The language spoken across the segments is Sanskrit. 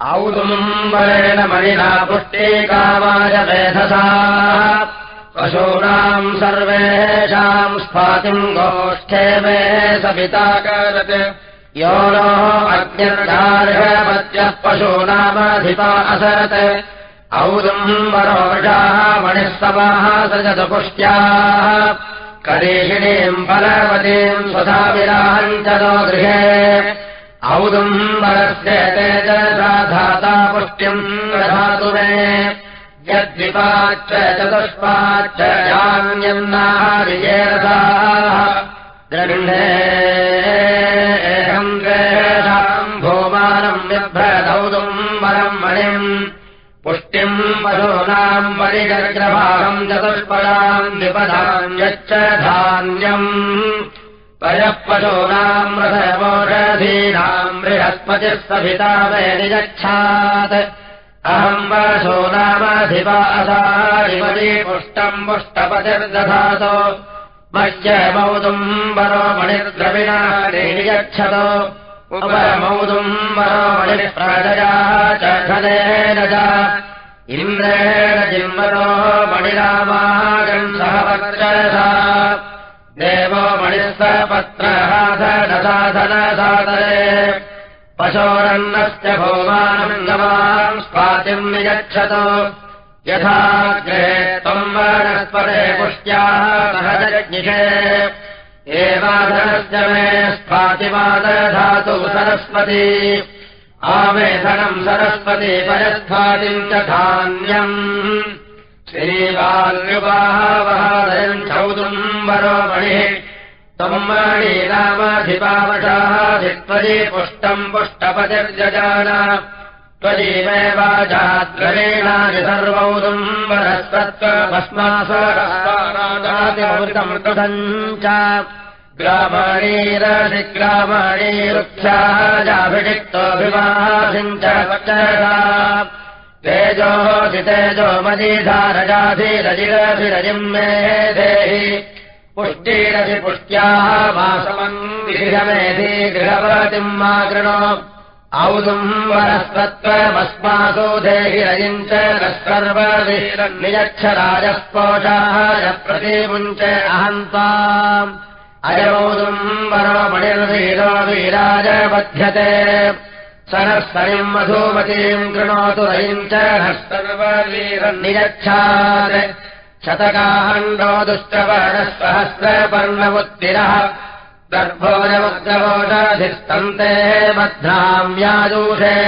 औदुम्बरेण मणिना पुष्टिकामायवेधसा पशूनाम् सर्वेषाम् स्फातिम् गोष्ठे मे सविताकरत् यो नो अग्निर्गार्हपत्यः पशूनामधिपा असरत्। औदुम्बरोषाः मणिस्तवाः सजतपुष्ट्याः। करीषिणीम् फलवतीम् स्वधा विराहम् च नो गृहे औदुम्बरस्य तेजसा धाता पुष्ट्यम् दधातु मे यद्विपाच्च चतुष्पाच्च यान्यन्नाहारिजेरसाः गृह्णेऽहम् ग्रेषाम् भूमानम् बिभ्रदौदुम्बरम् मणिम्। पुष्टिम् पशूनाम् परिजग्रभागम् चतुष्पदाम् विपदाम् यच्च धान्यम् पयः पशूनाम् रथमोषधीनाम् बृहस्पतिः सभिता मे निगच्छात्। अहम् पशूनामधिपासारिमती पुष्टम् पुष्टपतिर्दधातु। मह्यमौदुम्बरो मणिर्द्रविणा निगच्छत। उपरमौदुम्बरो मणिप्रजया च जिम्बरो मणिरामागम् सह वक्रसा मणिस्तपत्रहासनसाधनसादरे पशोरन्नस्य भोमानम् नवाम् स्वातिम् निगच्छत यथाग्रे त्वम् वनस्पते पुष्ट्याः एवाधनस्य मे स्फातिवादधातु सरस्वती। आवेधनम् सरस्वती परस्फातिम् च धान्यम्। श्रीवाल्युवाहवहादयम् चौदुम्बरो मणिः त्वम्मणी नामधिपावशाधित्वजी पुष्टम् पुष्टपतिर्जजान। त्वजीमेवाजाद्रवीणानि सर्वौदुम्बरस्वत्वभस्मासमृतम् च ग्रामाणीरसि ग्रामाणीरुक्षाः जाभिषिक्तोऽभिवासिम् च तेजोऽसि तेजो मदीधारजाधिरजिरभिरजिम् मे देहि पुष्टिरसि पुष्ट्याः वासमङ्गिषमेधि गृहपतिम् मा कृणो। औदुम्बरस्वत्वमस्मासु देहि रजिम् च सर्ववीरन्नियक्षराजस्पोषाय प्रतिमुञ्च अहन्ता अयमौदुम्बरो मणिर्वीरो वीराजबध्यते। सरस्तरिम् मधुमतीम् कृणोतु रयिम् च हस्तर्ववीरन्नियच्छात् शतकाहण्डो दुष्टवर्णस्वहस्रपर्णवुत्तिरः गर्भोजमुग्रवोषधिस्तन्ते बध्नाम्याजूषे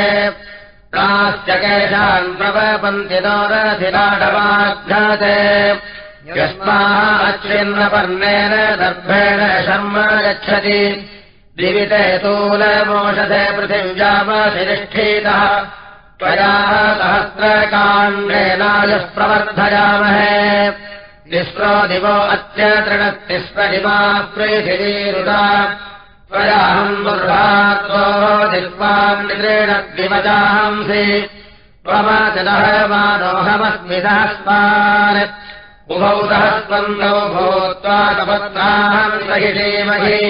प्रास्य केशान् प्रवपन्ति दोरधिराडवाघ्नाते यस्माः अच्चिन्नपर्णेन दर्भेण शर्म गच्छति। दिविते तूलमोषधे पृथिव्यामशिनिष्ठीतः त्वया सहस्रकाण्डेनायः प्रवर्धयामहे। निःस्रो दिवो अत्य तृणस्तिस्रदिवा प्रीथिवीरुता त्वयाहम् त्वमतिदः मानोऽहमस्मिदः स्मान् उभौ सहस्वन्दौ भूत्वा तपत्राहम् सहिषीमहि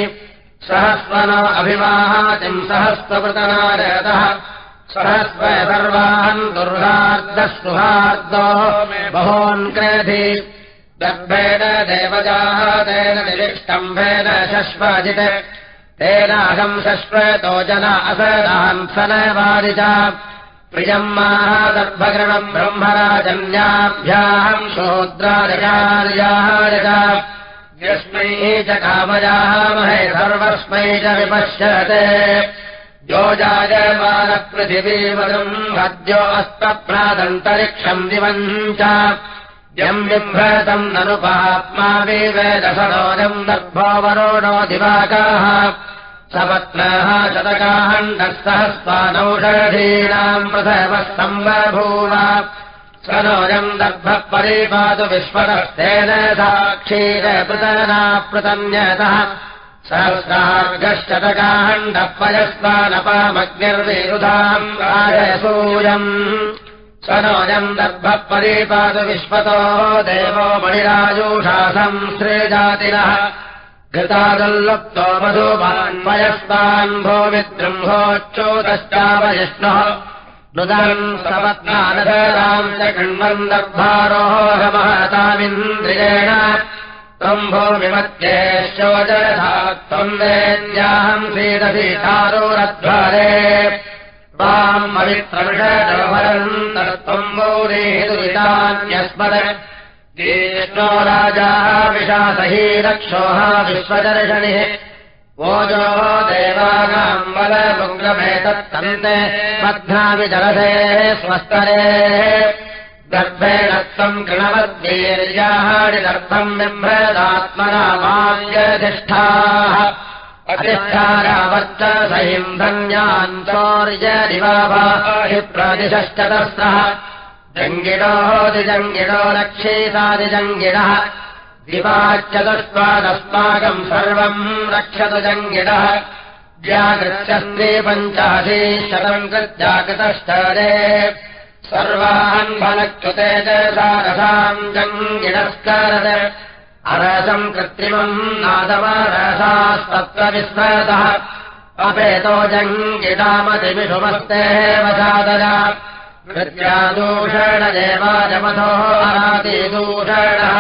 सहस्वनो अभिवाहातिम् सहस्वृतनारतः सहस्व सर्वान् दुर्हार्दस्पृहार्दो बहून् क्रेधि। दर्भेण देवजाः तेन निरिष्टम्भेन शश्वजित्। तेनाहम् शश्वतो जना असदान् सनवादि च प्रियम् मादर्भगृणम् ब्रह्मराजन्याभ्याम् शूद्रार्यार्याय च यस्मै च कामयामहे सर्वस्मै च विपश्यते योजायमानपृथिवीवदम् हद्यो अस्तप्रादन्तरिक्षम् दिवम् च यम् बिभ्रतम् ननुपात्मा विवेदसरोजम् दर्भोवरोणो दिवाकाः। सपत्नः शतकाहण्डः सहस्वानौषधीनाम् प्रथमः सम्बभूव स नोऽयम् दर्भः परिपातु विश्वतस्तेन साक्षीरपृतनापृतन्यतः। सहस्रार्गशतकाहण्डः पयस्वानपामग्निर्विरुधाम् राजसूयम्। स नोऽयम् दर्भः परिपातु विश्वतो देवो मणिराजूषा संश्रेजातिनः घृतादल्लुप्तो मधुमान्मयस्तान् भो विद्रम्भोच्चोदश्चावयिष्णुः। नुदम् कृण्वन्दर्भारोहमहतामिन्द्रियेण त्वम् भूमिमध्ये शोचरथा त्वम् वेद्याहम् सीदसीतारोरध्वरे त्वाम् पवित्रविषयम् गौरीहेतुरितान्यस्मद ज्येष्ठो राजाः विशासही रक्षोः विश्वदर्शनिः। ओजो देवानाम्बलमुग्रमेतत्तन्ते मध्नाविजलधे स्वस्तरे। गर्भेण त्वम् कृणवद्वीर्याहाडिदर्थम् बिभ्रदात्मनामान्यधिष्ठाः अधिष्ठारावर्च सहिम् धन्यान् चौर्यदिवाहि प्रतिशश्चतस्रः जङ्गिडोदिजङ्गिडो रक्षेतादिजङ्गिडः दिवाच्चतुष्पादस्माकम् सर्वम् रक्षतु जङ्गिडः जागृत्यस्ते पञ्चाशे शतम् सर्वान् फलकृते च सारसाम् जङ्गिडस्करद अरसम् कृत्रिमम् सादरा कृत्यादूषण देवाजमथोः अरातिदूषणः।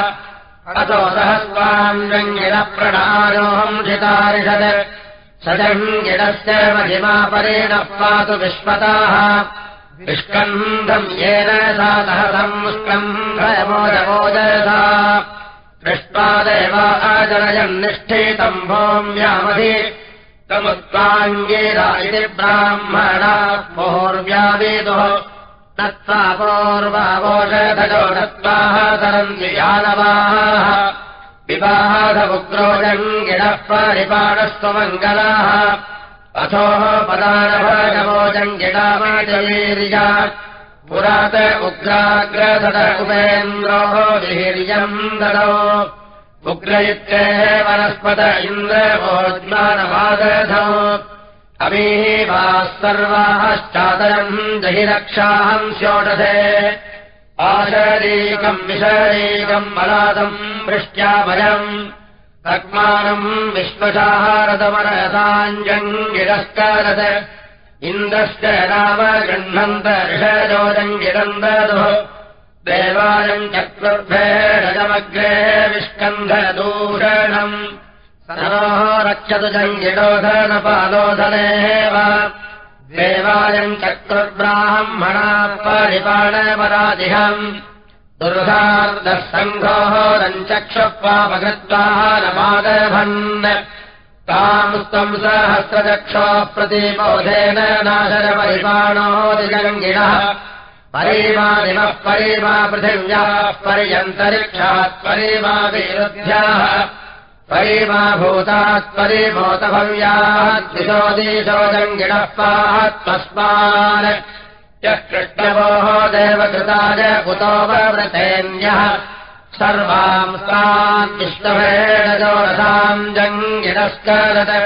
अतो सहस्वाम् जङ्गिडप्रणायोऽहम् शितारिषत् स जङ्गिडस्य महिमापरेणः पातु विश्वताः विष्कन्धम् येन सा सहसम् स्कन्धयमोजमोजसा दृष्ट्वादेव अजनयम् निष्ठितम् भोम्यामधि तमुत्वाङ्गीरा इति ब्राह्मणा पूर्वावोषधजो दत्त्वाः तरन्ति यानवाः विवाहधमुग्रोजङ्गिणः परिपाणस्त्वमङ्गलाः अथोः पदानभजमोजङ्गिडामाजवीर्या पुरात उग्राग्रसद उपेन्द्रोः वीर्यम् ददो। उग्र इत्येः वनस्पत इन्द्रवोज्ञानमादधौ अमीः वा सर्वाश्चादरम् जहि रक्षाहम् स्योषधे आशरीकम् विशरीकम् बलादम् वृष्ट्याभयम् तक्मानम् विश्वशाहारतमरसाञ्जङ्गिरस्कारत इन्द्रश्च नाम गृह्णन्त ऋषजोजङ्गिरम् ददुः देवायम् चक्रुर्भेरजमग्रे विष्कन्धदूषणम्। सरोः रक्षतु जङ्गिडोधनपालोधनेव देवायम् चक्रुर्ब्राह्मणा परिपाणपरादिहम् दुर्धार्दः सङ्घोः ताम् त्वम् सहस्रचक्षोः प्रतिबोधेन नाशरपरिपाणोदिजङ्गिणः परिमादिमः परिमा पृथिव्याः पर्यन्तरिक्षात् परिमा विरुद्ध्याः परिमा भूतात् परिभूतभव्यात् दिशो दिशो जङ्गिणः पात्मस्मान् यः कृष्णवोः देवकृताय कुतो वव्रतेऽन्यः सर्वाम् स्तान् विष्णवेणजोरसाम् जङ्गिणस्करत्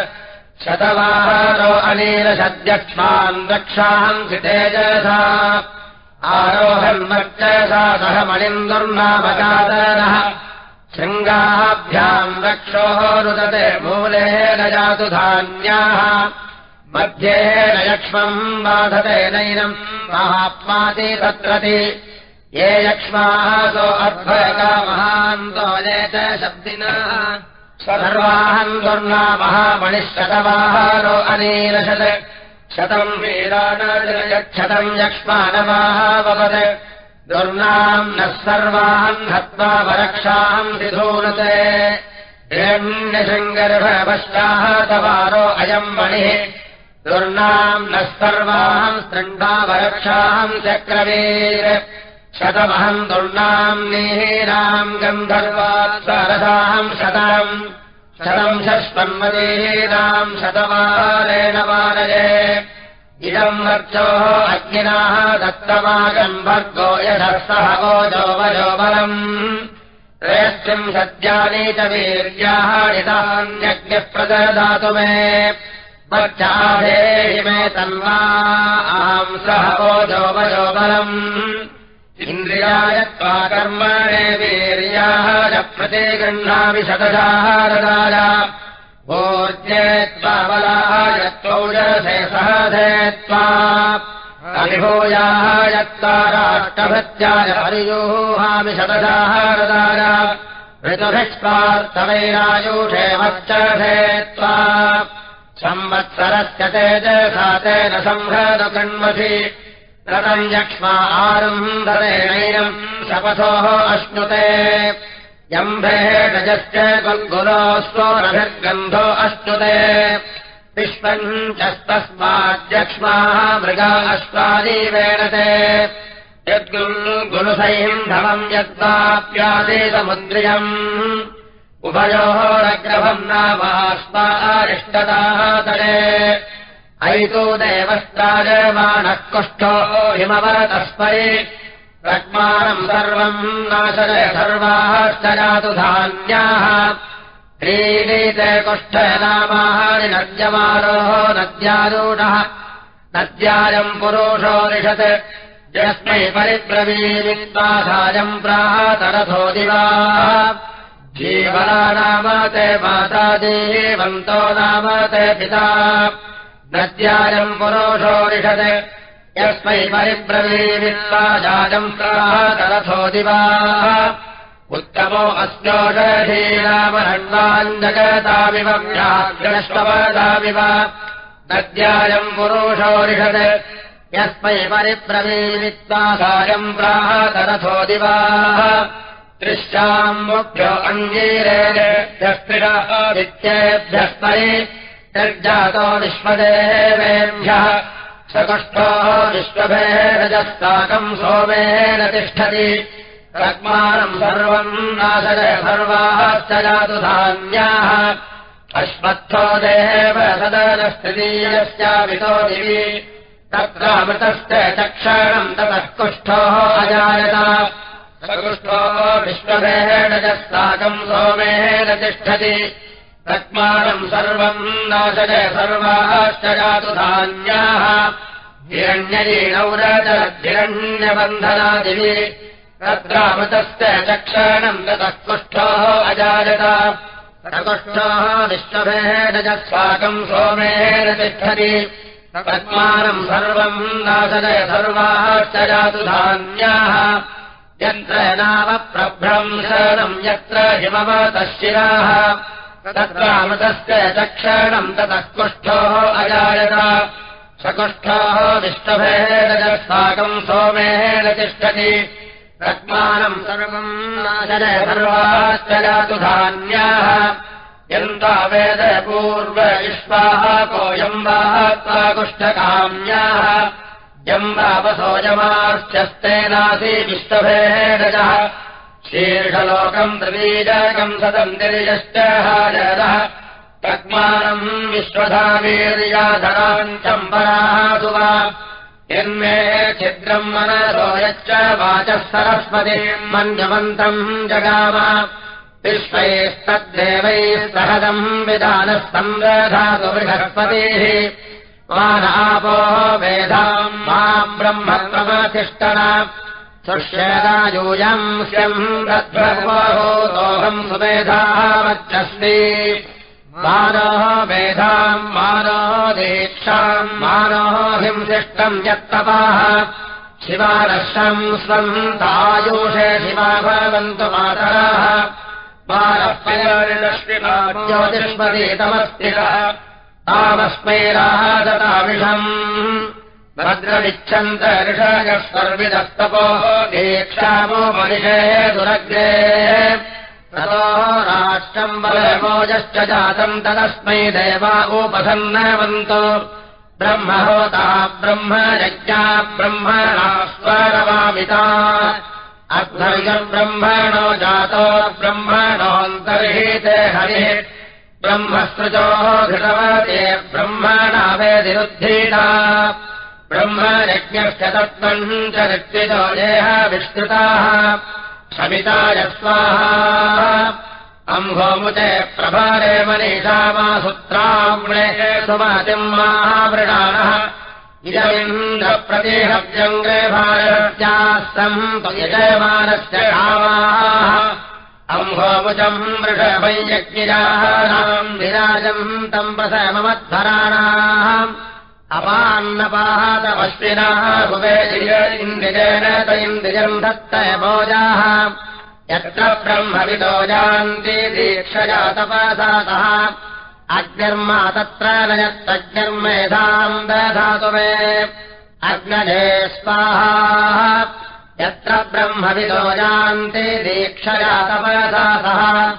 शतवाहारो अनीलशद्यक्ष्मान् रक्षाम् कृतेजसा आरोहन्मच्च सा सह मणिन्दुर्नामकादनः शृङ्गाभ्याम् रक्षोः रुदते न जातु धान्याः मध्ये न यक्ष्मम् बाधते नैनम् महात्माति तत्रति। ये यक्ष्माः सो ये च शब्दिनः। सर्वाहम् दुर्ना महामणिशतवाहारो अनीलशत् शतम् वीरानशतम् यक्ष्मानमावपत् दुर्नाम् नः सर्वान् वरक्षाम् विधूनते हिरण्यशङ्गर्भपश्चाः तवारो अयम् मणिः दुर्नाम् नः सर्वान् स्तृण्डा वरक्षाम् चक्रवीर। शतमहम् दुर्नाम् नीहीनाम् गन्धर्वात् सरसाम् शतम् शतम् षष्टन्मदीहीनाम् शतवारेण वारये। इदम् वर्चोः अग्निनाः दत्तमागम् भर्गो यशः सह ओजोवजो बलम्। त्रयस्त्रिम् सद्यानि च वीर्याः नितान्यज्ञः प्रददातु मे वर्चाधेहि मे तन्वा आम् सह ओजोवजो बलम् इन्द्रियाय त्वा कर्मणे वीर्याः च प्रतिगृह्णामि शतशाहारदाय ोर्जे त्वा बलाय त्वौजसे सहधे त्वा। अभिभूयायत्ताराष्टभृत्याय हरियोहामि शतदाहारदाय ऋतुभिष्पार्थवैरायुषेमश्चे त्वा संवत्सरस्य तेजसा तेन संहृदकण्मसि रतम् यक्ष्मा आरम्भरेणैनम् शपथोः अश्नुते। यम्भेणजश्च गुल्गुलोऽस्वोरभिर्गन्धो अश्नुते। विश्वञ्चस्तस्माद्यक्ष्माः मृगा अश्वादीवेणते यद्गुल्गुलुसैन्धवम् यद्वाप्यादेसमुद्रियम् उभयोः रग्रभम् नामास्मारिष्टताः तरे। ऐतो देवस्त्राजमानः कुष्ठो हिमवरतस्मै रग्मानम् सर्वम् नाशय सर्वाश्च जातु धान्याः क्रीडीते कुष्ठनामानि नद्यमारोः नद्यारूढः। नद्यायम् पुरुषोरिषत् यस्मै परिब्रवीविद्वासायम् प्रातरथो दिवा जीवना माता देवन्तो नाम ते पिता नद्यायम् पुरुषोरिषत् यस्मै परिब्रवीविद्वासायम् प्रातरथो दिवा। उत्तमो अस्योषधीनामहण्वाञ्जगतामिव व्याघ्रष्टवदामिव नद्यायम् पुरुषोरिषत् यस्मै परिब्रवीवित्वासायम् प्रातरथो दिवाः त्रिश्चाम् मुभ्यो अङ्गीरेभ्यस्त्रिरादित्येभ्यस्मै निर्जातो विश्वदेवेभ्यः सकुष्ठो विश्वभेरजस्ताकम् सोमेन तिष्ठति। रग्मानम् सर्वम् नाशय सर्वाश्च जातु धान्याः। अश्वत्थो देव सदनस्थितीयस्यापितो दिवि। तत्रामृतश्च चक्षणम् ततः कुष्ठोः अजायत सकुष्ठो विश्वभेणजस्ताकम् सोमेन तिष्ठति रग्मानम् सर्वम् नाशय सर्वाश्च जातु धान्याः। हिरण्यलीणौरजहिरण्यबन्धनादिवि तत्रामृतश्च चक्षणम् ततः कुष्ठोः अजायत। प्रकुष्ठोः विश्वभेणजस्वाकम् सोमेन तिष्ठति तत्मानम् सर्वम् नाशय सर्वाश्च जातु धान्याः यत्र नामप्रभ्रंशनम् यत्र हिमवतः शिराः तत्रामृतस्य चक्षणम् ततः कुष्ठोः अजायत। सकुष्ठोः विष्टभेदजस्ताकम् सोमेन तिष्ठति। रत्मानम् सर्वम् नाशय सर्वाश्च जातु धान्याः। यन्ता वेद पूर्व विश्वाः कोऽयम्बात्वा कुष्ठकाम्याः यम्बावसोऽयमाश्चस्तेनासि विष्टभेडजः शीर्षलोकम् त्रिबीजकम् सदम् निर्यश्च हाजरः। तग्मानम् विश्वधावीर्याधराम् चम्बराः सुवा यन्मे छिद्रम् मनसो यच्च वाचः सरस्वतीम् मन्यवन्तम् जगाम। विश्वैस्तद्देवैः सहदम् विधानः संरधातु बृहस्पतिः वेदाम् मा ब्रह्मत्वमधिष्ठन सुष्यदायूयम् स्यम् रद्भोहम् सुमेधावच्चस्ति मानः वेधाम् मानो दीक्षाम् मानोऽभिंशिष्टम् यत्तपाः। शिवारश्रम् स्वम् तायुषे शिवा भवन्तु मातराः। ज्योतिष्पदीतमस्तिरः तामस्मै राहदतामिषम् भद्रविच्छन्त ऋषयः सर्विदस्तपोः दीक्षामो मनिषे दुरग्रे। ततो राष्ट्रम् बलमोजश्च जातम् तदस्मै देवा उपसन्नवन्तो। ब्रह्महोता ब्रह्म यज्ञा ब्रह्मणा स्वरवामिता अध्वर्यब्रह्मणो जातो ब्रह्मणोऽन्तर्हीते हरिः ब्रह्मसृजोः घृतवते ब्रह्मणा वेदिरुद्धीता ब्रह्मयज्ञश्च तत्त्वम् च ऋत्विजो देह विस्तृताः। क्षमिता यस्वाहा अम्भोमुचे प्रभारे मनीषामासूत्राम्णे सुमतिम् महावृणानः। इदमिन्द्रप्रतिहव्यङ्गे भारत्यास्तम् यजमानस्य कामाः अम्भोमुचम् वृषभञ्जज्ञिराणाम् विराजम् तम् प्रसममध्वराणाम् अपान्नपाहतमश्विनाः भुवे इन्द्रिजेन त इन्द्रियम् भोजाः। यत्र ब्रह्मविदो जानन्ति दीक्षया तपसातः अग्निर्मा तत्र न दधातु मे। अग्नजे स्वाहा यत्र ब्रह्मविदो जानन्ति दीक्षया तपसातः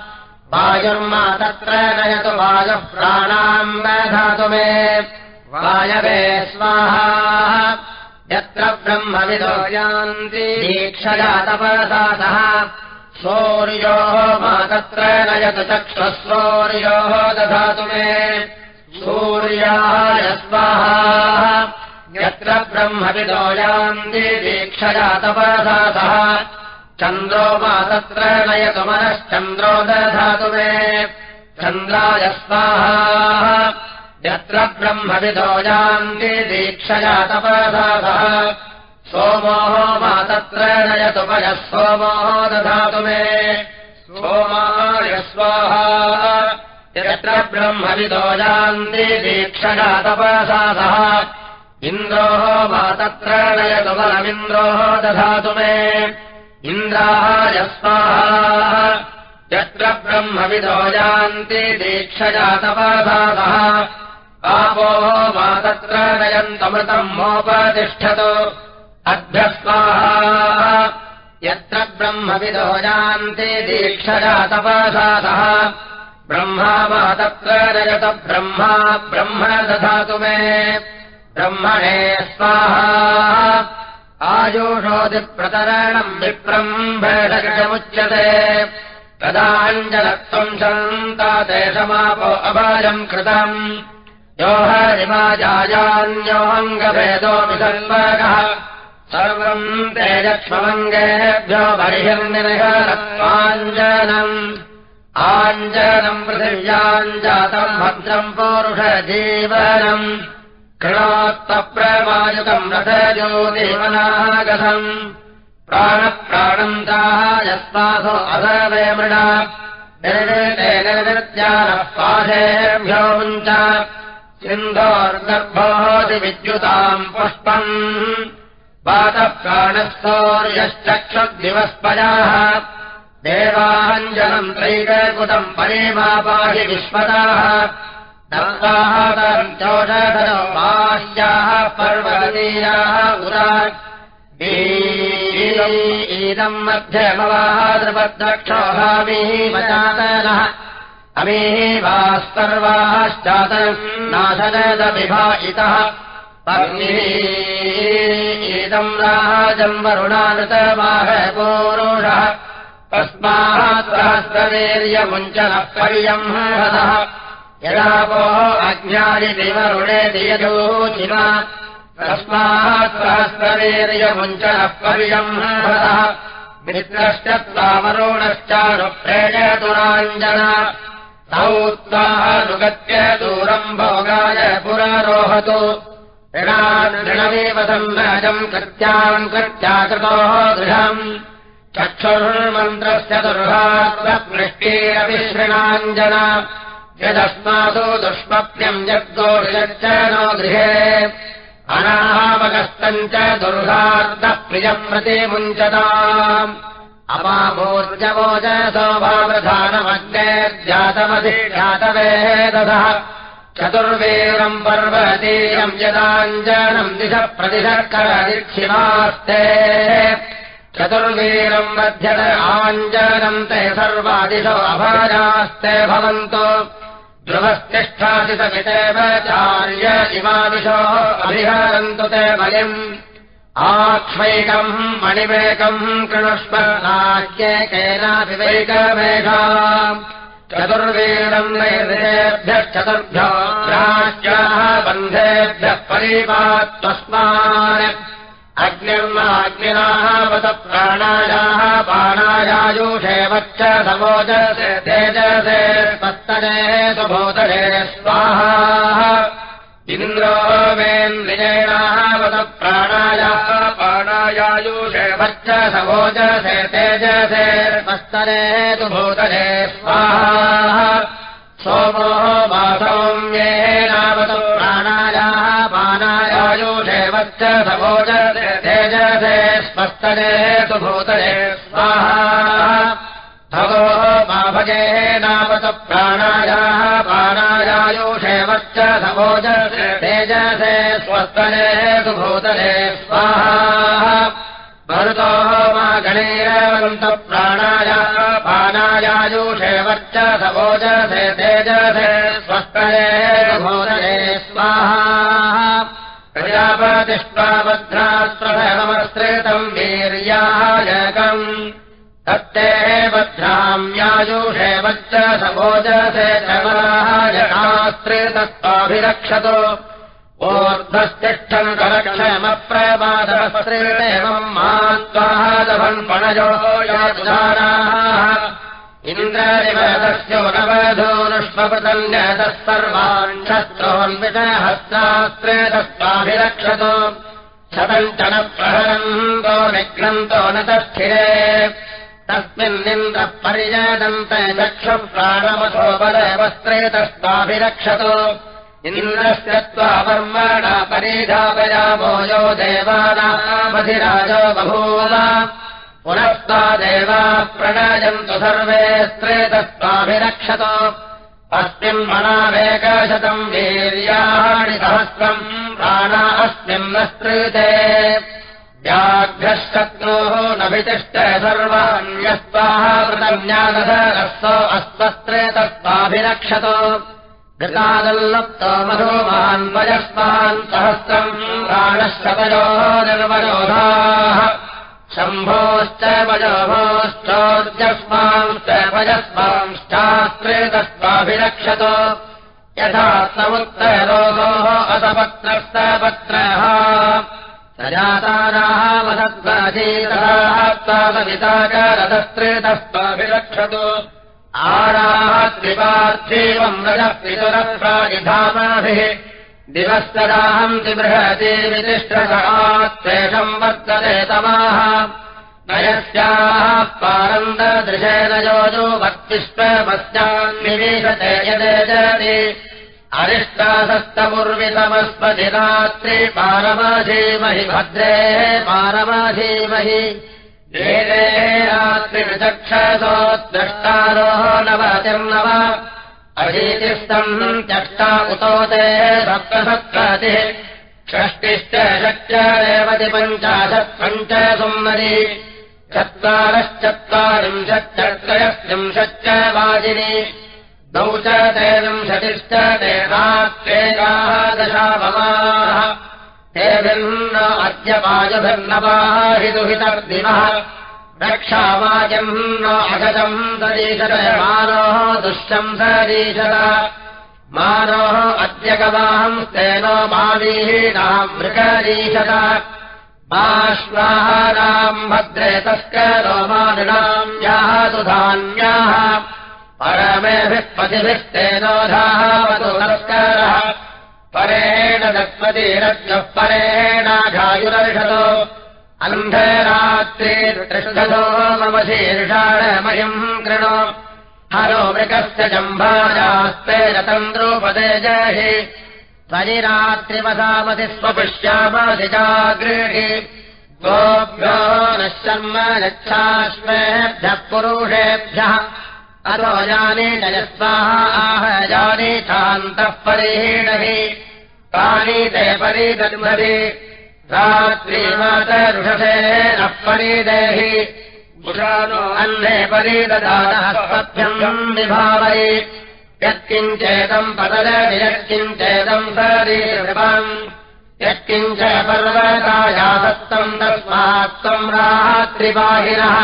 वायुर्मा तत्र नयतु वायुः प्राणाम् दधातु मे। वायवे स्वाहा। यत्र ब्रह्मविदो यान्ति दीक्षया तपसातः सौर्योः मा तत्र नयतु चक्षुः दधातु मे। सूर्याय स्वाहा यत्र ब्रह्मविदो यान्ति दीक्षया तपसातः चन्द्रो मा तत्र मनश्चन्द्रो दधातु मे। चन्द्राय स्वाहा। यत्र ब्रह्मविदो यान्ति दीक्षया तपसातः सोमोः मा तत्र नयतु पयः सोमोः सोमाय स्वाहा। यत्र ब्रह्मविदो यान्ति दीक्षया तपसातः इन्द्रोः मा तत्र नयतु बलमिन्द्रोः दधातु मे। इन्द्राय स्वाहा यत्र ब्रह्मविदो यान्ति दीक्षया तपसातः आपोः मा तत्र नयन्तमृतम् मोपतिष्ठतु। अभ्यस्वाहा यत्र ब्रह्मविदो यान्ति दीक्षया तपसातः ब्रह्मा वा तत्र रजत ब्रह्मा ब्रह्म दधातु मे ब्रह्मणे स्वाहा। आयुषोदिप्रतरणम् विप्रम् भेषमुच्यते तदाञ्जलत्वम् शन्ता देशमापो अभाजम् कृतम्। यो विसर्वगः। सर्वम् तेजक्ष्मङ्गेभ्यो बर्हिर्निर्हरत्वाञ्जनम् आञ्जनम् पृथिव्याञ्जातम् भद्रम् पौरुषजीवनम् कृणोत्तप्रमायुतम् रथज्योतिवनागतम् प्राणप्राणम् तायस्मासो अधवे मृणा। निर्वितेनः पाठेभ्यो मुञ्च। सिन्धोर्गर्भोऽतिविद्युताम् पुष्पम्। पातप्राणस्तोर्यश्चक्षुद्दिवस्पयाः देवाञ्जनम् त्रैककुटम् परेमापाहि विश्वताः दत्ताः चोषधरो बाह्याः पर्वतीयाः उरा ईदम् मध्यमवाः द्रवद्रक्षोहामीः वचातनः अमीः वास्तर्वाश्चातनम् नाशनदविभायितः इदम् राजम् वरुणानृतमाह पूरुषः तस्मात् सहस्रवीर्यमुञ्चनः पर्यम् हतः यदापो अज्ञानिवरुणे दियजोचिमा तस्मात् पर्यम् हतः मित्रश्च त्वावरुणश्चानुप्रेयतुराञ्जना तौ त्वानुगत्य दूरम् भोगाय पुरारोहतु। ऋणादृणमेव सम्राजम् कृत्याम् कृत्या कृतोः दृढम्। चक्षुर्मन्त्रस्य दुर्भात्वपृष्टेरपि शृणाञ्जन यदस्मासु दुष्पप्यम् यद्गोषश्च नो गृहे। अनाहामकस्तम् च दुर्गार्दप्रियम् प्रति मुञ्चता अपामोर्जवोजसौभावधानमग्नेर्जातमधिजातवेदः चतुर्वेरम् पर्वतीयम् यदाञ्जनम् दिश प्रतिशर्करदीक्षिमास्ते चतुर्वीरम् मध्यत आञ्जनम् ते सर्वादिशो अभाजास्ते भवन्तु ध्रुवस्तिष्ठादितमितेव चार्य इमादिशो अभिहरन्तु ते बलिम्। आक्ष्मैकम् नाट्येकेनाभिवेकमेघा चतुर्वेदम् नैर्देभ्यश्चतुर्भ्यो राष्ट्राः बन्धेभ्यः परिपात्वस्मान् अग्निर्माग्निनाः वत प्राणायाः बाणायायुषे वच्च समोजसे तेजसे पत्तने सुभूतरे स्वाहा। इन्द्रो वेन्द्रियेणाः प्राणायाः प्राणायायुषे वच्च समोजसे तेजसे पस्तने सुभूतरे स्वाहा। सोमो वा सौम्येनावत प्राणायाः पाना सवोजसे तेजसे स्वस्तने सुभूतये स्वाहा भगो मा भजे नामत प्राणायाः प्राणायायुषेवश्च सवोजसे तेजसे स्वस्तने सुभूतये स्वाहा। मरुतो मा गणेरवन्त प्राणाय पानायायुषेवच्च सवोजसे तेजसे स्वस्तये सुभूतये स्वाहा। प्रजापतिष्ठाभद्रास्त्रभमस्त्रेतम् वीर्यायकम् तत्ते भद्राम्यायुषेवच्च सभोजसे चमरायकास्त्रेतत्वाभिरक्षतो ऊर्ध्वस्तिष्ठम् करक्षमप्रमादवस्त्रेतेवम् मात्वादभन् पणयो यादाराः इन्द्रनिवदस्योनवधोनुष्मपृतन्यतः सर्वान् शस्त्रोन्विषहस्तास्त्रेतस्वाभिरक्षतो शतञ्चनप्रहरन्तो निघ्नन्तो न तस्थिरे तस्मिन्निन्द्रः पर्यदन्त चक्षुप्राणमथो बलवस्त्रेतस्वाभिरक्षतो इन्द्रस्य त्वापर्मणा परिधापयामो यो देवानामधिराजो बभूव। पुनस्तादेवा प्रणयन्तु सर्वे स्त्रेतस्त्वाभिरक्षतो। अस्मिन्मनावेकशतम् वीर्याणि सहस्रम् प्राणा अस्मिन् न स्त्रीते व्याघ्रः शक्नोः नभितिष्ठ सर्वाण्यस्त्वाः वृतन्यादधरस्तो अस्त्वस्त्रेतस्त्वाभिरक्षतो घृतादल्लप्तो मधुमान्वयस्मान् सहस्रम् प्राणः शतयोः निर्वयोधाः। शम्भोश्च वजभोश्चोर्जस्मांश्च वजस्मांश्चास्त्रेतस्वाभिरक्षतो यथा समुत्तरोगोः असपत्रस्तपत्रः सजाताराः मदत्वाजीतरात्तादविताकारतस्त्रेतस्वाभिरक्षतो आराः त्रिपार्थीवम् रजः पितुरप्राजिधामाभिः दिवस्तदाहम् तिबृहति वितिष्ठसहात्वेषम् वर्तते तमाः। नयस्याः पारन्ददृशेन योजो भक्तिष्वपश्चान्निवेशते यदेजति अरिष्टासस्तमुर्वितमस्पतिरात्रि पारमाधीमहि भद्रे पारमाधीमहि वेदे रात्रिविचक्षसोद्द्रष्टारोः नवतिर्नव। अशीतिस्तम् चष्टा उतो ते सप्तसप्ततिः। षष्टिश्च षट् रेवति पञ्चाशत् पञ्च सुम्मरि चत्वारश्चत्वारिंशच्चत्रयस्त्रिंशच्च वाजिनि द्वौ च त्रयविंशतिश्च तेनात्रेकाः दशाभमाः ते भिन्न अद्य वायुभिर्नवाहितुहितर्दिवः रक्षावाजम् न अगजम् सरीशत मानोः दुष्टम् सरीशत मानोः अद्य गवाहम् तेनो मावीहीनाम् मृगरीशत बाश्वाहाराम् भद्रे तस्करो मानिनाम् याः सुधान्याः परमेभिः पतिभिस्तेनोधावतु तस्करः परेण दत्पतिरज्ञः परेणाघायुरर्षतो अन्धरात्रिषुधो मम शीर्षाणमयम् कृणो। हरो मृगस्य जम्भायास्ते रतम् द्रौपदे जहि। त्वरिरात्रिवसामति स्वपुष्यामसि जागृहि। गोभ्यो नः शर्म यच्छाश्वेभ्यः पुरुषेभ्यः अतो जाने जयस्वाहा आह जाने शान्तः परिहीणहि। कानि ते परिदन्मति रात्रिमातरुषसे नः परिदेहि। पुषानो अन्ने परिददानः स्वभ्यम् विभावयि यत्किञ्चेदम् पतल यत्किञ्चेदम् सरीरृपम् यत्किञ्च पर्वतायासत्तम् तस्मात्तम् रात्रिबाहिरः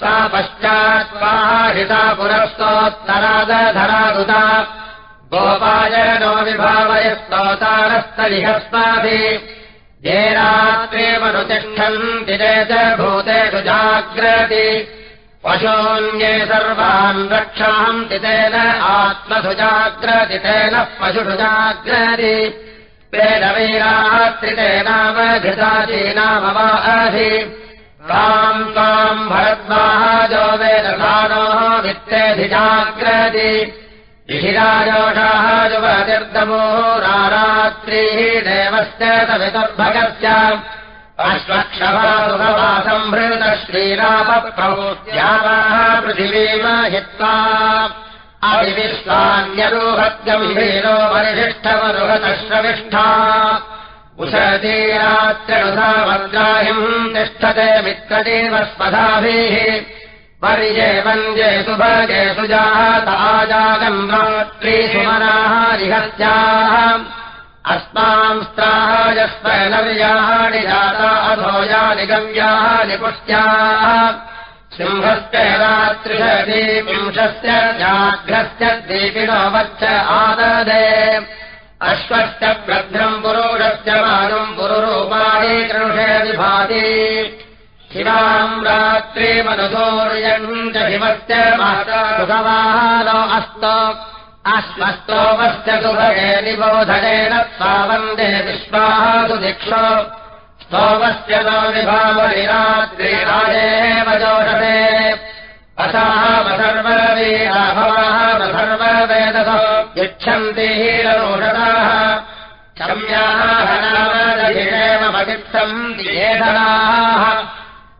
सा पश्चात्पाहिता पुरस्तोत्तरादधरादुता गोपायनो विभावयस्तोतारस्तलिहस्माभिः ये रात्रेवनुतिष्ठन्ति चेत् भूतेषु जाग्रति। पशून्ये सर्वान् रक्षान्ति तेन आत्मसु जाग्रति तेन पशुषु जाग्रति। तेन वा अधि। ताम् त्वाम् भरद्वाहाजो वेदधानोः वित्तेऽधिजाग्रति। शिशिराजोषाः युवतिर्दमो रात्रिः देवस्य सवितर्भगस्य अश्वक्षभासुभवासम्भृत श्रीरामप्रभोद्यावाः पृथिवीम हित्वा। अविविश्वान्यरोहत्यमिभेनो परिशिष्टमरुहतश्रविष्ठा उषतीरात्र्यनुधावद्राहिम् तिष्ठते मित्रदेव स्पधाभिः परिजे वन्द्ये सुभगे सुजाताजागम् रात्रीसुमनाः रिहत्याः अस्मांस्त्रायस्वनर्याणि जाता अधोयानि गव्यानि पुष्ट्याः। सिंहस्य रात्रिषति जाघ्रस्य दीपिनो वच्च आददे अश्वस्य व्रध्रम् पुरुषस्य मानम् पुरुरूपाणि कृषे विभाति। शिवाम् रात्रि मनुसौर्यम् च अस्त। अश्वस्तोमस्य सुभगे निबोधनेन स्वावन्दे विश्वाः सुदिक्षो। स्तोमस्य नो विभावरि रात्रिराजेव जोषते हीरोषदाः क्षम्याः नामदधिरेवमतित्थम् दियेधनाः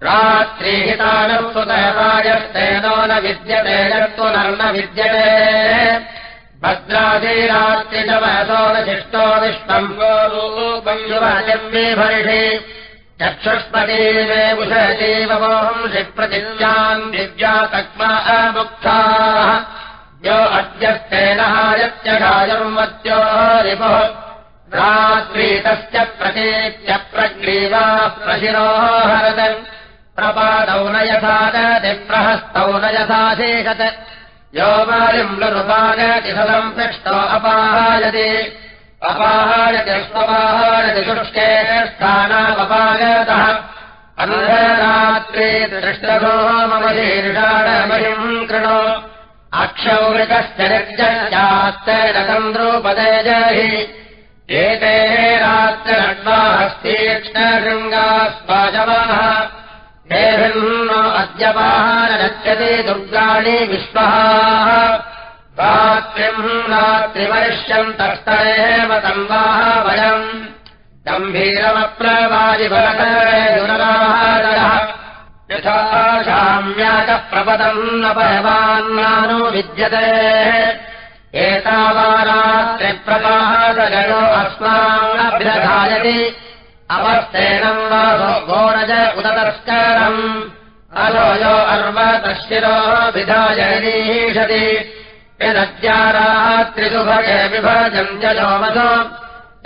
रात्रिहितानस्तुतयस्तेनो न विद्यते नर्म विद्यते। भद्रादिरात्रिजमसो न शिष्टो विश्वम् गोरूपञ्जुवाचम्बे भर्षि। चक्षुष्पदे मे प्रतिज्ञाम् दिव्या तक्मा अमुक्ताः यो अद्यस्तेन हायत्यघायम् वत्यो रिपुः रात्रीतस्य प्रतीत्य प्रग्रीवा प्रशिरोः हरत्। प्रपादौ न यथा न यथा शेषत्। यो वायुम् लुरुपागति सदम् पृष्टो अपाहायति। स्वपाहायति शुष्के स्थानामपागतः अन्धरात्रे दृष्टगो मम शीर्षाणमहिम् कृणो अक्षौरिकश्च निर्जयात्तैरतन्द्रोपदे जहि एते रात्रड्वाहस्तीक्ष्णशृङ्गास्पाजवाः हेभिन्नो अद्यपाहारगच्छति दुर्गाणि विश्वः। रात्रिम् रात्रिवर्ष्यम् तस्तरेव तम्बाः वयम् गम्भीरमप्रवाजिबलकरः यथा शाम्याकः प्रपदम् न पयवान्नानो विद्यते। एतावारात्रिप्रकाशगणो अस्मानभ्यधायति अवस्थेनम् वासो घोरज उदतस्करम्। अलो यो अर्वतशिरो विधायनीषति। यदद्यारात्रिसुभगे विभजम् जलोमसो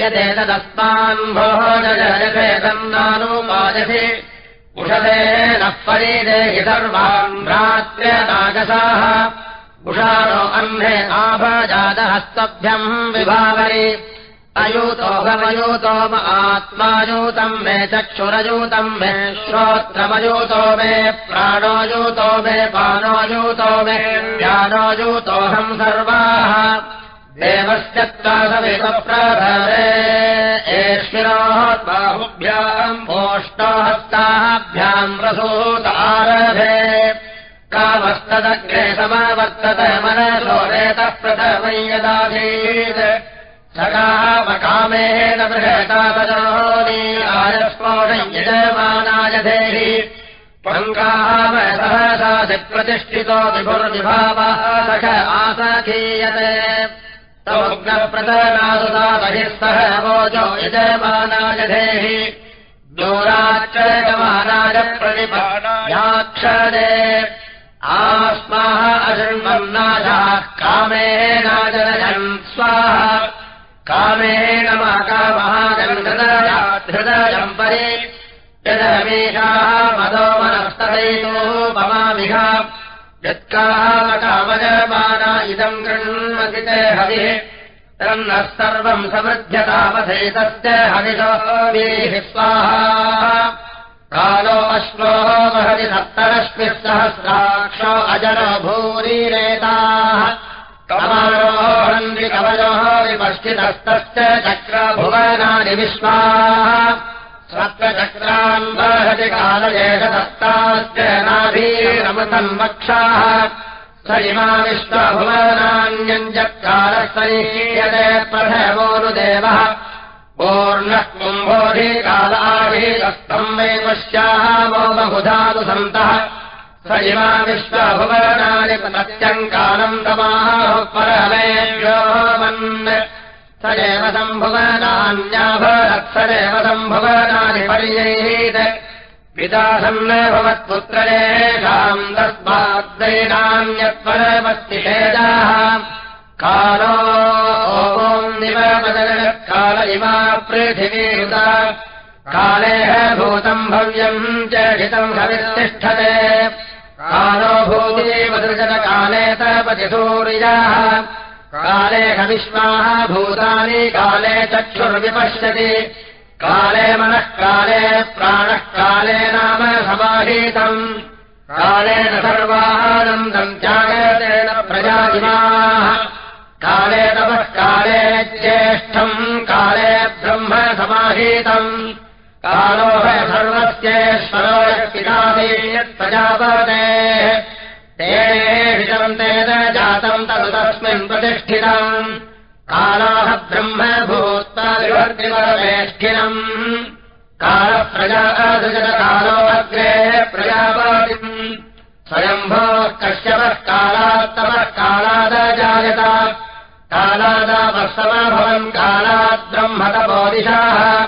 यदेतदस्मान् भोजयेतन्नानुपायसि उषदे नः उषारो अह्ने आभजातहस्तभ्यम् विभावरि। अयूतोऽहमयूतो म आत्मायूतम् मे चक्षुरयूतम् मे श्रोत्रमयूतो मे प्राणोयूतो मे पानोयूतो मे ज्ञानोयूतोऽहम् सर्वाः देवस्य एश्विरोः बाहुभ्याम् ओष्टोहस्ताभ्याम् प्रसूतारभे कामस्तदग्रे समावर्तत मनसो रेतः प्रथमै यदाधीत्। सकामकामेन बृहतापजोनि आयस्पोषम् यजमानाय देहि। पङ्काम सहसासि प्रतिष्ठितो विभुर्विभावः सख आसखीयते तमुग्नप्रतनासुता बहिः सह दूराच्चयमानाय प्रणिपाणायाक्षरे आस्माः अशृण्वन्नाशाः कामेनाजनयन् स्वाहा कामेन माकामहागन्धृदयम् परि। यदमेषाः मदो मनस्तदैतोपमामिह यत्कामकामजमाना इदम् गृह्णसि ते हविः। तन्नः सर्वम् समृद्ध्यतामधेतस्य हविषो वीः स्वाहा। कालो अश्वो महति सप्तरश्मिः सहस्राक्षो अजनो भूरिरेताः। कमारोहन्ति कवयोः विपश्चितस्तस्य चक्रभुवनानि विश्वाः स्वत्रचक्रान् वहति कालयेष दत्तास्य नाभीरमृतम् वक्षाः। स इमा विश्वभुवनान्यञ्जत्कालस्तरीयते प्रथमोनुदेवः पूर्णः कुम्भोऽधिकालाभिस्तम् वै पश्याः वो बहुधातु सन्तः। स इमा विश्वभुवनानि सत्यम् कालम् तमाः परमेभ्योमन् स एव सम्भुवनान्याभरत्सदेव सम्भुवनानि पर्यैः पिता सन्न भवत्पुत्रेषाम् तस्माद्दैनान्यत्परमस्ति शेजाः कालो काल इमा पृथिवीरुता कालेह भूतम् भव्यम् च हितम् हवितिष्ठते कालो भूतीवदृजनकाले तपतिसूर्याः काले हविश्वाः भूतानि काले चक्षुर्विपश्यति। काले मनः काले प्राणः काले नाम समाहीतम्। कालेन सर्वानन्दम् त्यागतेन प्रजातिमाः। काले तपः काले ज्येष्ठम् काले ब्रह्म समाहीतम्। कालो सर्वस्येश्वरो पितादे यत्प्रजापतेः तेन तेन जातम् तदु तस्मिन् प्रतिष्ठितम्। कालाः ब्रह्म भूत्वा विवर्तिवरमेष्ठिनम् कालप्रजाकालो अग्रे प्रजापातिम्। स्वयम्भोः कश्यपः कालात्तमः कालादजायत। कालादापस्तमभवन् कालात् ब्रह्मतपोदिशाः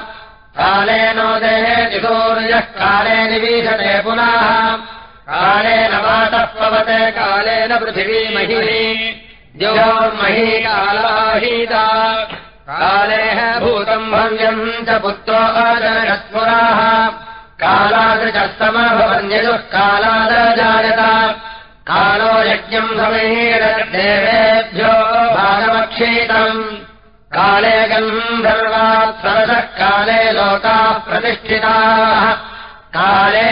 कालेनोदये तिसूर्यः काले निवीशते पुनः कालेन वातः पवते कालेन पृथिवीमहि द्योर्मही कालाहीता कालेः भूतम् भव्यम् च पुत्रो अजनयत्पुराः कालादृशस्तमभवन्यजुः कालादजायत कालो यज्ञम् भवेदेवेभ्यो भागमक्षीतम्। काले गन्धर्वात् सरसः काले लोकाः प्रतिष्ठिताः काले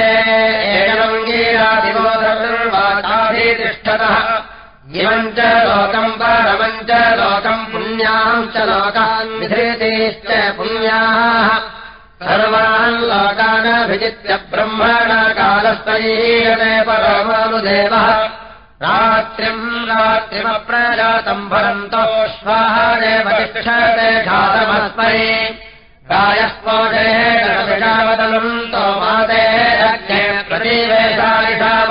एवङ्गीरादिवो सर्वाकाभितिष्ठतः इमम् च लोकम् परमम् च लोकम् पुण्याम् च लोकान् विधृतीश्च पुण्याः। सर्वान् लोकानभिजित्य ब्रह्मण कालस्तरीयते परमानुदेवः। रात्रिम् रात्रिमप्रजातम् भरन्तोष्वाहारेव तिष्ठते घातमस्मै गायस्पोषेणावतनम् तो माते अग्ने प्रतिवेशालिषाम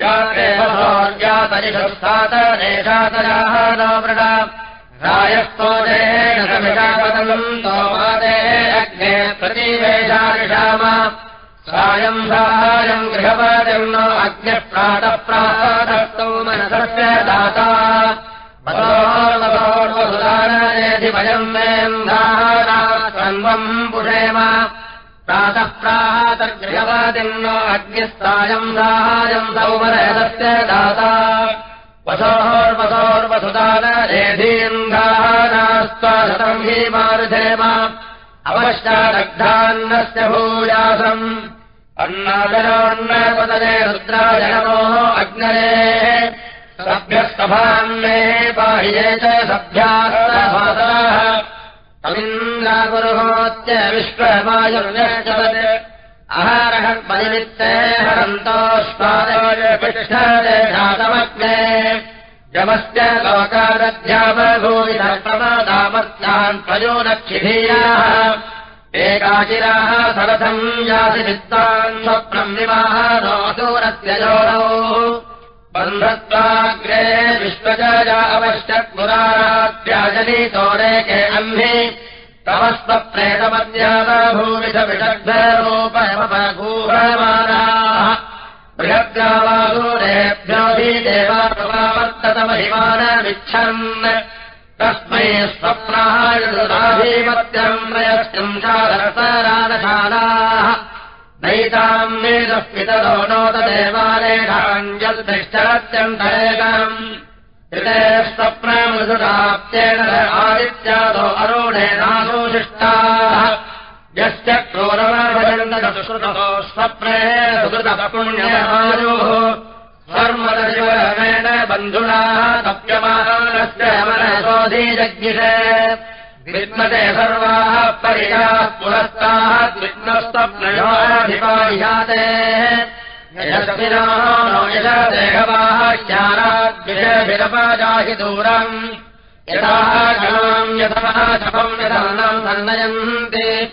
जातरिषस्तातरेषातराः नो वृणा रायस्तोजेन समिषापतनम् तो माते अग्ने प्रतिवेशालिषाम सायम् साहायम् गृहपतिम् नो अग्निः प्रातः प्रातस्तौ मनसस्य दाता प्रातः प्रातर्गृहवादिम् नो अग्निस्तायम् साहायम् सौमनयदस्य दाता। हि मारुधेम। अवश्चादग्धान्नस्य भूयासम्। अन्नादरान्नपतने रुद्राजनमोः अग्नये सभ्यस्तभान्ने बाह्ये च सभ्याः तमिन्द्रागुरुहोत्य विश्ववायुर्यश्चवत् अहारः परिमित्ते हरन्तोष्पादमग्ने यमस्य लोकादध्यापभूमिधर्मदामत्यान् प्रयोनक्षिधीयाः। एकाचिराः सरथम् यासि वित्तान् स्वप्नम् विवाह नोऽसूरस्य योनौ बन्धत्वाग्रे विश्वजा अवश्यत्पुरारात्याजनीतोरेके अह्नि। तमस्वप्रेतमद्याभूमिष विषग्धरूपयमपगूहमानाः बृहद्गावासूरेभ्योऽधि देवावर्ततमहिमानमिच्छन् तस्मै स्वप्नायुधाधिपत्यम् प्रयस्यम् शादरसरानशालाः नैताम् मेदः पितरो नोतदेवालेखाञ्जल्तिष्ठत्यन्तरेकम् हृदे स्वप्नमृदुराप्तेन आदित्यादो अरुणेनाशोशिष्टाः यस्य क्रोरमभजन्तश्रुतः स्वप्ने सुकृतः पुण्यमायोः धर्मदशिवरमेण बन्धुनाः मनसोऽधीजज्ञिषे विद्मते सर्वाः परियाः पुरस्ताः विघ्नस्तप्नयोधिपाह्याते देहवाह्याराद्विषभिरपाजाहि दूरम्। यथा गणाम् यथा शपम् यथाम् सन्नयन्ति।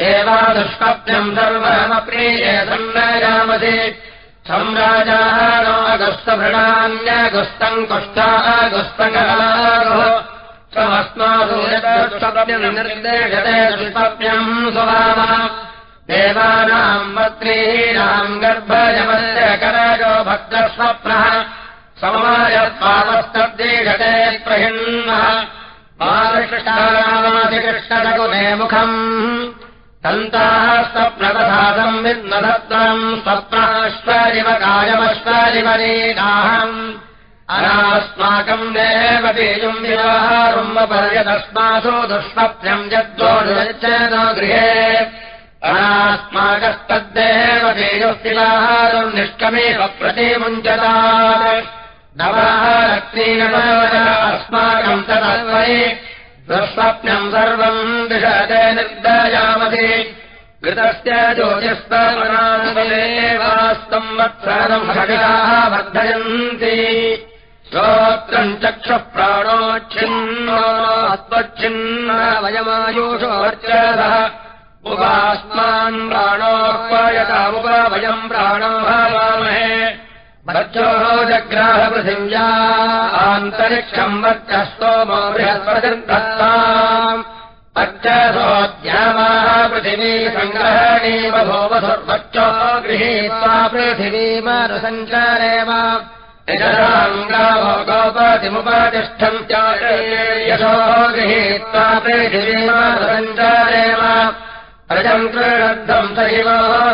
एवा दुष्पत्यम् सर्वमप्रिये सन्नयामसि। सम्राजाः नोऽगस्तभृणान्यगुस्तम् कुष्ठागुस्तकलागो स्वमस्मासु निर्देशते दुष्पत्यम् स्वभाव देवानाम् पत्नीनाम् गर्भजमस्य करजो भक्तस्वप्नः। सममायत्पावस्तद्देशते प्रहिन्नः बालकृष्णारामादिकृष्णकुले मुखम्। तन्ताः स्वप्नवसादम् विन्नधत्वम् स्वप्नाश्वरिव कायमश्वरिवरीनाहम् अनास्माकम् देव बीजुम् विवाहारुम्बपर्यदस्मासु दुष्पप्नम् यद्वोचेदो गृहे। अनास्माकस्तद्देव बीजुस्तिवाहारम् निष्कमेव नवाः अस्माकम् तदस्वरे दुःस्वप्नम् सर्वम् विषते निर्दयामसि कृतस्य ज्योतिस्तमनादेवास्तम् वत्सरम् भगाः वर्धयन्ति श्रोत्रम् चक्षुः प्राणोच्छिन्नोत्वच्छिन्न वयमायुषो वर्चः उपास्मान् प्राणोपयतामुप वयम् प्राणो भावामहे वर्चोः जग्राहपृथिव्या आन्तरिक्षम् वर्चस्तोमो बृहस्पतिर्दत्ताम् अर्चसोऽद्यामाः पृथिवी सङ्ग्रहणे बभोवसुर्वच्चो गृहीत्वा पृथिवीमनुसञ्चारेव यजराङ्गावो गोपतिमुपतिष्ठम् यशो गृहीत्वा प्रजम् क्रीडद्धम् सैव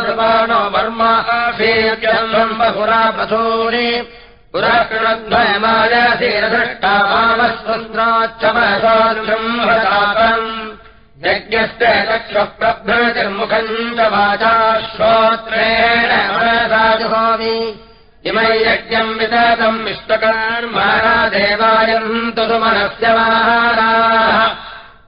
कृपाणो वर्माशीर्यम् बहुरा पशूनि पुराकृणद्वयमायाशीरसृष्टा मानस्वन्द्राच्चमसाम् यज्ञस्य चक्षुः प्रभृतिर्मुखम् च वाचा श्रोत्रेण मनसाजुहोमि इमै यज्ञम् विततम् विश्वकर्माणा देवायन्तु सुमनस्य महाराः।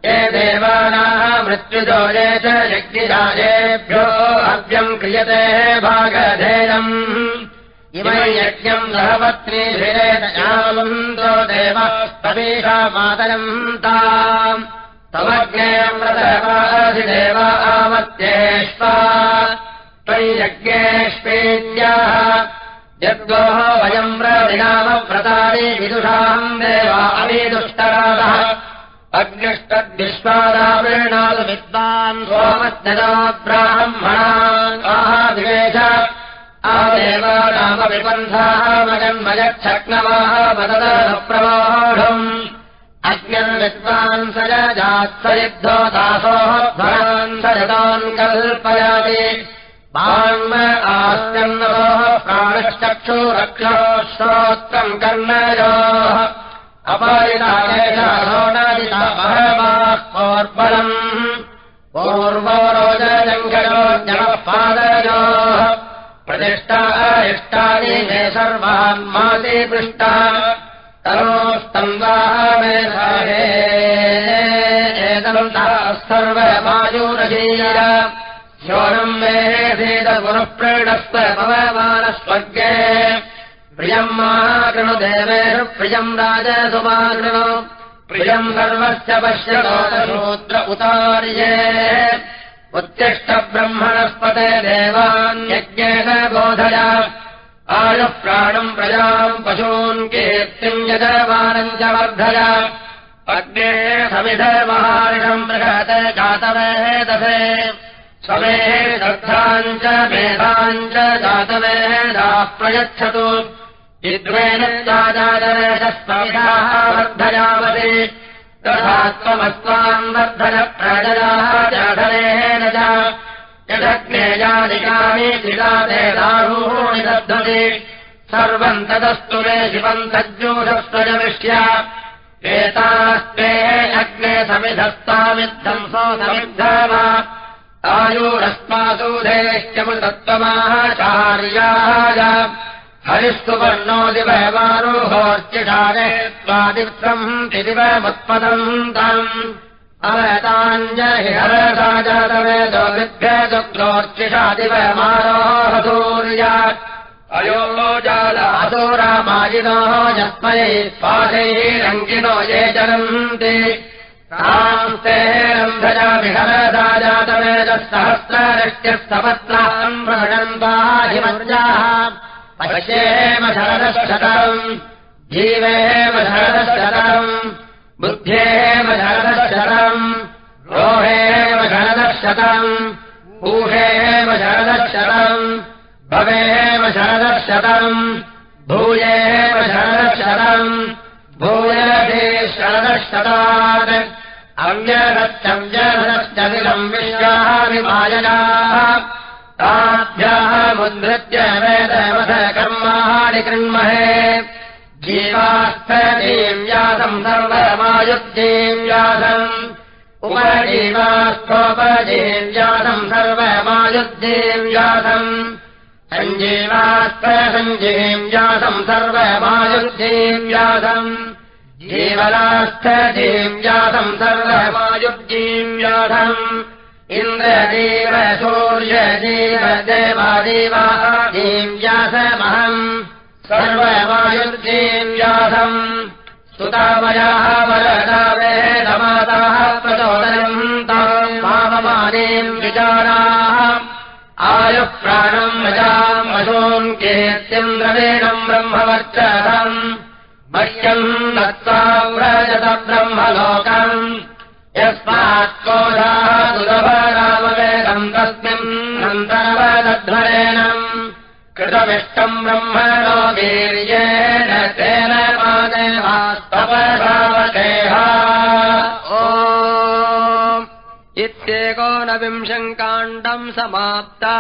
ये देवानाः मृत्युजोये च यज्ञिजायेभ्यो हव्यम् क्रियते भागधेयम्। इमै यज्ञम् सहपत्नीभिरेतयामन्तो देवास्तवेषा मातरन्ताम्। तमज्ञे व्रतवासिदेव आमत्येष्वा। त्वयि यज्ञेष्वेद्याः यद्वोः वयम् व्रविनामव्रतानि विदुषाम् देवा अवीदुष्टरादः अग्निष्टद्विश्वादावृणादु विद्वान् सोमज्ञदा ब्राह्मणान् आहादिवेश आदेवानामविबन्धाः मगन्मयच्छक्नवाः मददप्रवाढम् अग्निर्विद्वान् स जात्सयुद्धो दासोः भवान् सजतान् कल्पयाति आस्यन्नोः प्राणश्चक्षुरक्षोः श्रोत्रम् कर्णयोः। अपायितादेशारोणादिता बहवाः पौर्बलम् पूर्वो रोजजङ्कयो जनः पादयोः प्रतिष्ठा इष्टानि मे सर्वान् मासे पृष्टा तरोस्तम्बाः मे साहे एतन्ताः सर्वमायुरजीय शोणम् मे सेदपुनः प्रेणस्व पवमानस्वर्गे प्रियम् महाकृणु देवेषु प्रियम् राजसुमाकृणु प्रियम् सर्वस्य पश्यतोदशूद्र उतार्ये। उत्तिष्ठब्रह्मणस्पते देवान्यज्ञेन बोधय। आयुः प्राणम् प्रजाम् पशून् कीर्तिम् यजमानम् च वर्धय। अग्ने समिधर्महारिणम् बृहत् जातवेदसे समेः श्रद्धाम् च मेधाम् च जातवेदाः प्रयच्छतु। विद्वेन चाजातवेदस्पमिधाः वर्धयामसि तथा त्वमस्त्वाम् वर्धन प्रजयाः जाधनेन च यदग्नेयादिकानि क्रीडाते दारूणि दद्धति सर्वम् तदस्तु मे शिवम् तज्जूषस्वजमिष्य एतास्ते अग्ने समिधस्तामिद्धम् सो समिद्धम आयुरस्मासु देश्यमुतत्त्वमाचार्याय हरिस्तु वर्णो दिवयमारोहोर्चिषारे स्वादित्रम् तिदिवमुत्पदन्तम् अवताञ्जहि हरसा जातवेदो विद्भेदुग्रोर्चिषा दिवयमारोह सूर्य अयो जालासोरामायिनोः यस्मयै पाशैः रङ्गिनो ये चरन्ति रांस्ते रन्धजा विहरदा शरदशतम् जीवेम शरदशतम् बुद्धेम शरदशतम् रोहेम शरदशतम् ऊहेम शरदशतम् भवेम शरदशतम् भूयेम शरदशतम् भूयते शरदशतात् अव्यरश्चव्यरश्चनिलम् विश्वाभिमायनाः ताभ्याः मुद्रत्य वेदवध कर्माणि कृण्महे जीवास्थजीम् व्यासम् सर्वमायुज्जीम् व्यासम्। उपजीवास्थोपजीम् व्यासम् सर्वमायुज्जीम् व्यासम्। सञ्जीवास्त्रसञ्जीम् व्यासम् सर्वमायुज्जीम् व्यासम् जीवनास्थजीम् व्यासम् सर्वमायुज्जीम् व्यासम् इन्द्रजीव सूर्यजीव देवाजीवाजीम् व्यासमहम्। सर्वमायुज्जीम् व्यासम् स्तुतामयाः वरदा वेदमाताः प्रचोदनम् ताम् माममानीम् विचाराः आयुः प्राणम् रजाम् वशोम् केत्यन्द्रवेणम् ब्रह्मवर्चम् मह्यम् दत्त्वा व्रजत ब्रह्मलोकम् यस्मात्कोधाः दुरभरामवेदम् तस्मिन् नन्तरवदध्वरेणम् कृतमिष्टम् ब्रह्मणो वीर्येण तेन पादेवास्तवधावदेह ओ इत्येकोनविंशम् काण्डम् समाप्ता